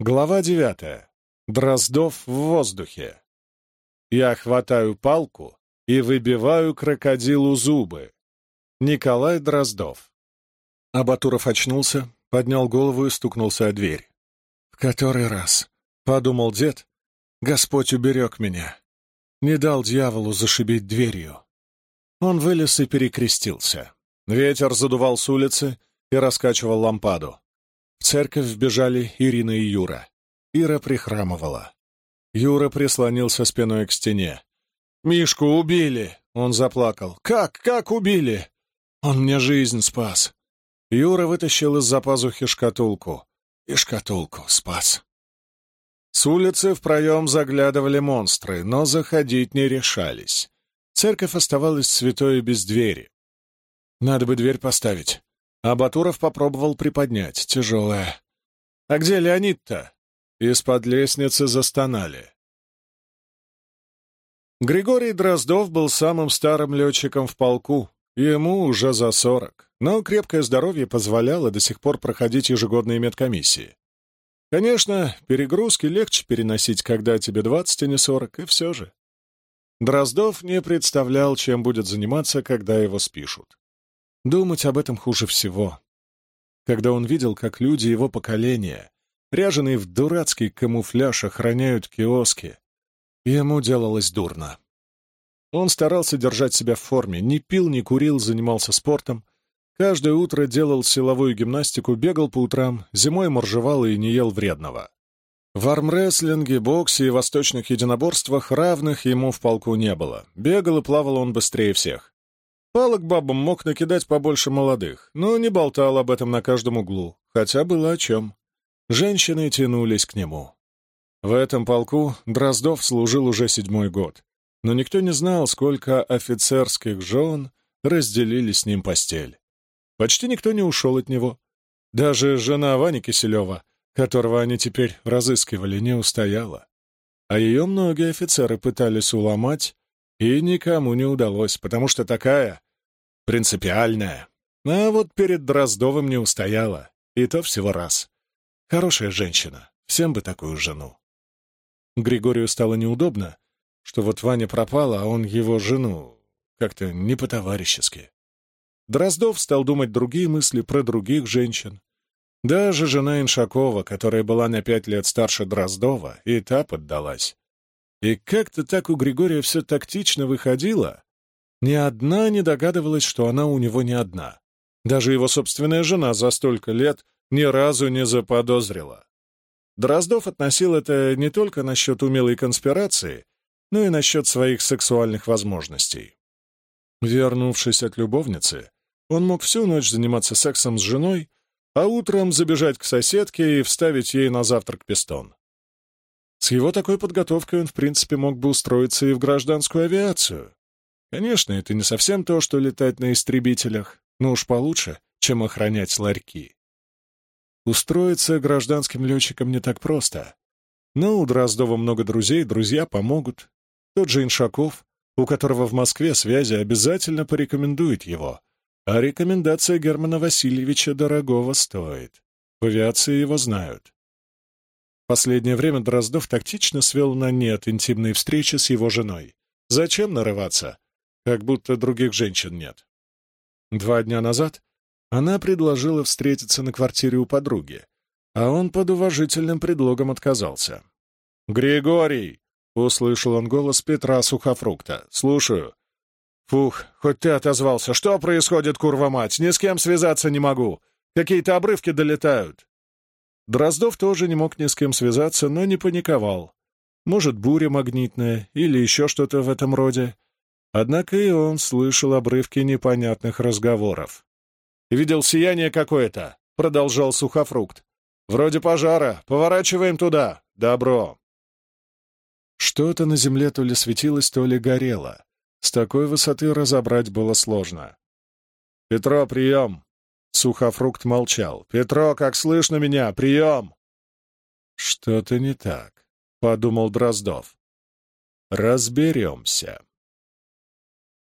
Глава девятая. Дроздов в воздухе. Я хватаю палку и выбиваю крокодилу зубы. Николай Дроздов. Абатуров очнулся, поднял голову и стукнулся о дверь. «В который раз?» — подумал дед. «Господь уберег меня. Не дал дьяволу зашибить дверью». Он вылез и перекрестился. Ветер задувал с улицы и раскачивал лампаду. В церковь вбежали Ирина и Юра. Ира прихрамывала. Юра прислонился спиной к стене. «Мишку убили!» — он заплакал. «Как? Как убили?» «Он мне жизнь спас!» Юра вытащил из-за пазухи шкатулку. И шкатулку спас. С улицы в проем заглядывали монстры, но заходить не решались. Церковь оставалась святой без двери. «Надо бы дверь поставить», а Батуров попробовал приподнять, тяжелая. «А где Леонид-то?» Из-под лестницы застонали. Григорий Дроздов был самым старым летчиком в полку, ему уже за сорок, но крепкое здоровье позволяло до сих пор проходить ежегодные медкомиссии. Конечно, перегрузки легче переносить, когда тебе двадцать, а не сорок, и все же. Дроздов не представлял, чем будет заниматься, когда его спишут. Думать об этом хуже всего. Когда он видел, как люди его поколения, ряженые в дурацкий камуфляж, охраняют киоски, ему делалось дурно. Он старался держать себя в форме, не пил, не курил, занимался спортом. Каждое утро делал силовую гимнастику, бегал по утрам, зимой моржевал и не ел вредного. В армрестлинге, боксе и восточных единоборствах равных ему в полку не было. Бегал и плавал он быстрее всех. Палок бабам мог накидать побольше молодых, но не болтал об этом на каждом углу, хотя было о чем. Женщины тянулись к нему. В этом полку Дроздов служил уже седьмой год, но никто не знал, сколько офицерских жен разделили с ним постель. Почти никто не ушел от него. Даже жена Вани Киселева, которого они теперь разыскивали, не устояла. А ее многие офицеры пытались уломать, и никому не удалось, потому что такая принципиальная. А вот перед Дроздовым не устояла, и то всего раз. Хорошая женщина, всем бы такую жену. Григорию стало неудобно, что вот Ваня пропала, а он его жену как-то не по-товарищески. Дроздов стал думать другие мысли про других женщин. Даже жена Иншакова, которая была на пять лет старше Дроздова, и та поддалась. И как-то так у Григория все тактично выходило. Ни одна не догадывалась, что она у него не одна. Даже его собственная жена за столько лет ни разу не заподозрила. Дроздов относил это не только насчет умелой конспирации, но и насчет своих сексуальных возможностей. Вернувшись от любовницы, он мог всю ночь заниматься сексом с женой, а утром забежать к соседке и вставить ей на завтрак пистон. С его такой подготовкой он, в принципе, мог бы устроиться и в гражданскую авиацию. Конечно, это не совсем то, что летать на истребителях, но уж получше, чем охранять ларьки. Устроиться гражданским летчиком не так просто. Но у Дроздова много друзей, друзья помогут. Тот же Иншаков, у которого в Москве связи, обязательно порекомендует его. А рекомендация Германа Васильевича дорогого стоит. В авиации его знают. Последнее время Дроздов тактично свел на нет интимные встречи с его женой. Зачем нарываться? Как будто других женщин нет. Два дня назад она предложила встретиться на квартире у подруги, а он под уважительным предлогом отказался. «Григорий!» — услышал он голос Петра Сухофрукта. «Слушаю». «Фух, хоть ты отозвался. Что происходит, курва мать? Ни с кем связаться не могу. Какие-то обрывки долетают». Дроздов тоже не мог ни с кем связаться, но не паниковал. Может, буря магнитная или еще что-то в этом роде. Однако и он слышал обрывки непонятных разговоров. «Видел сияние какое-то», — продолжал сухофрукт. «Вроде пожара. Поворачиваем туда. Добро». Что-то на земле то ли светилось, то ли горело. С такой высоты разобрать было сложно. «Петро, прием!» Сухофрукт молчал. «Петро, как слышно меня? Прием!» «Что-то не так», — подумал Дроздов. «Разберемся».